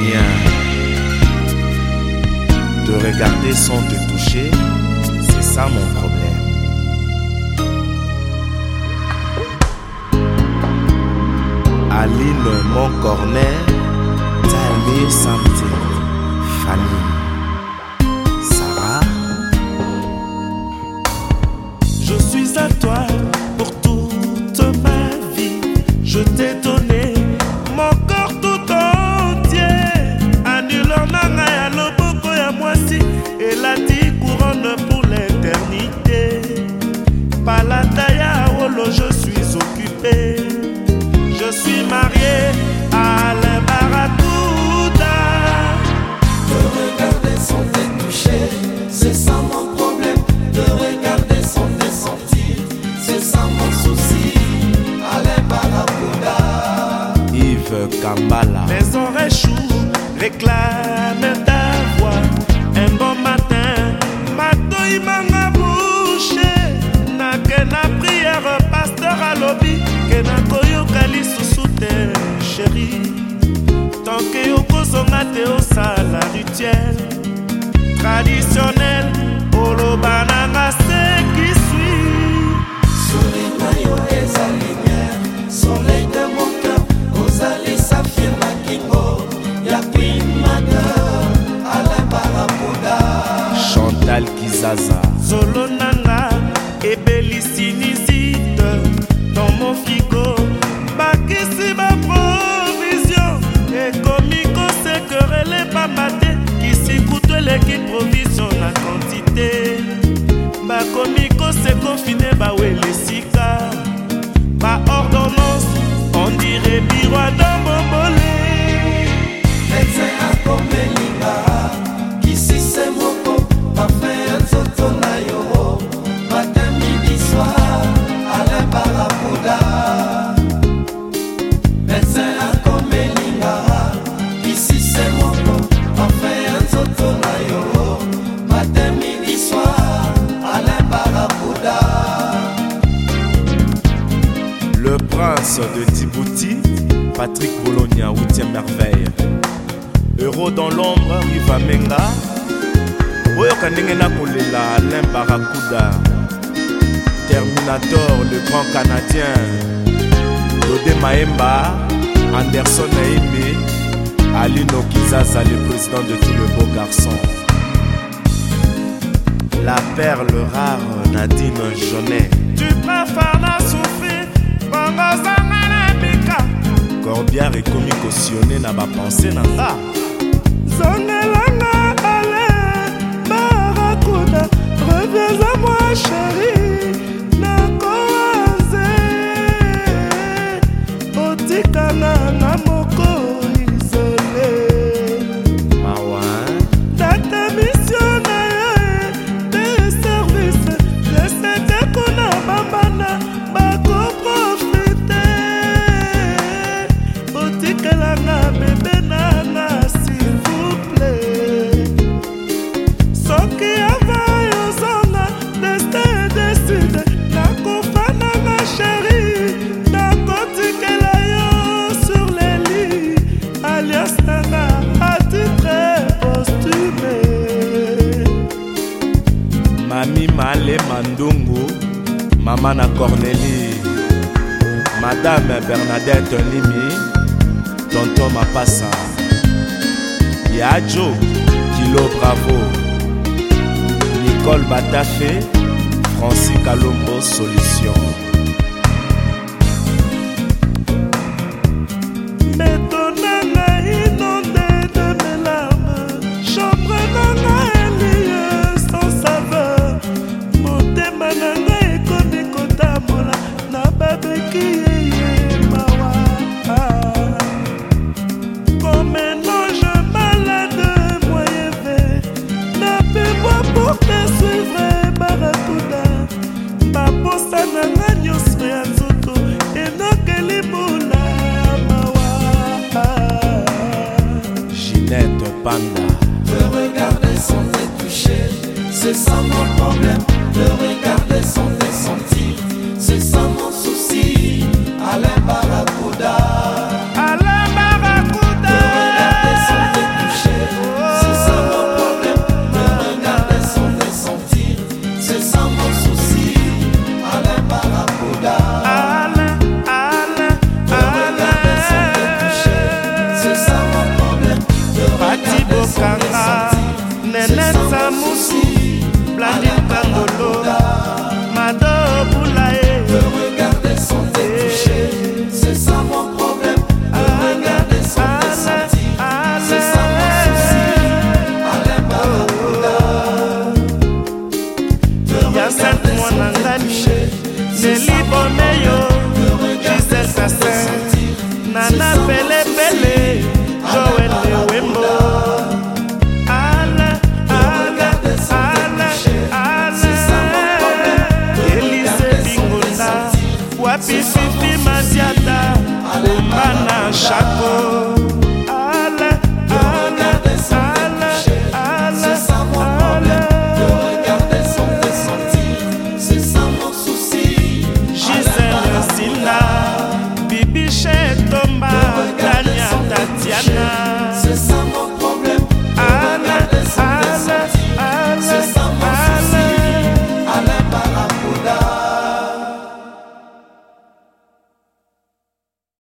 bien De regarder sans te toucher, c'est ça mon problème. Aline corner, tell me something. Yves Kambala. Les oreilles réclament ta voix. Un bon matin, matoi manga bouche. Na ke na prière, pasteur alobi. Ke na koyoka lisusu te, chéri. Tant que yokozonga te osala rituel traditionnel. zaza zolo nanga ebelisi nisite dans mon frigo bakisi baprovision ekomi kosekerele pamba te kisikutu eleki provision na kantite bakomi kose kofine baweli de Djibouti, Patrick Bologna, 8e merveille. Euro dans l'ombre, Menga, Oyo na Kolela, Alain Barakuda. Terminator, le grand Canadien. Dodé Maemba, Anderson Aimé. Alino Kizaza, le président de tous les beaux garçons. La perle rare, Nadine Jonet Tu préfères la bangozanga na bika korbiar ekomi kosione na bapense na nga zongelanga ale barakuda revieza moi chérie mama na cornélie madame bernadette limi tonto mapasa ya jo kilo bravo nicole batafe francis kalombo solution c'est ça mon problème. De regarder son essentiel. neliboneyo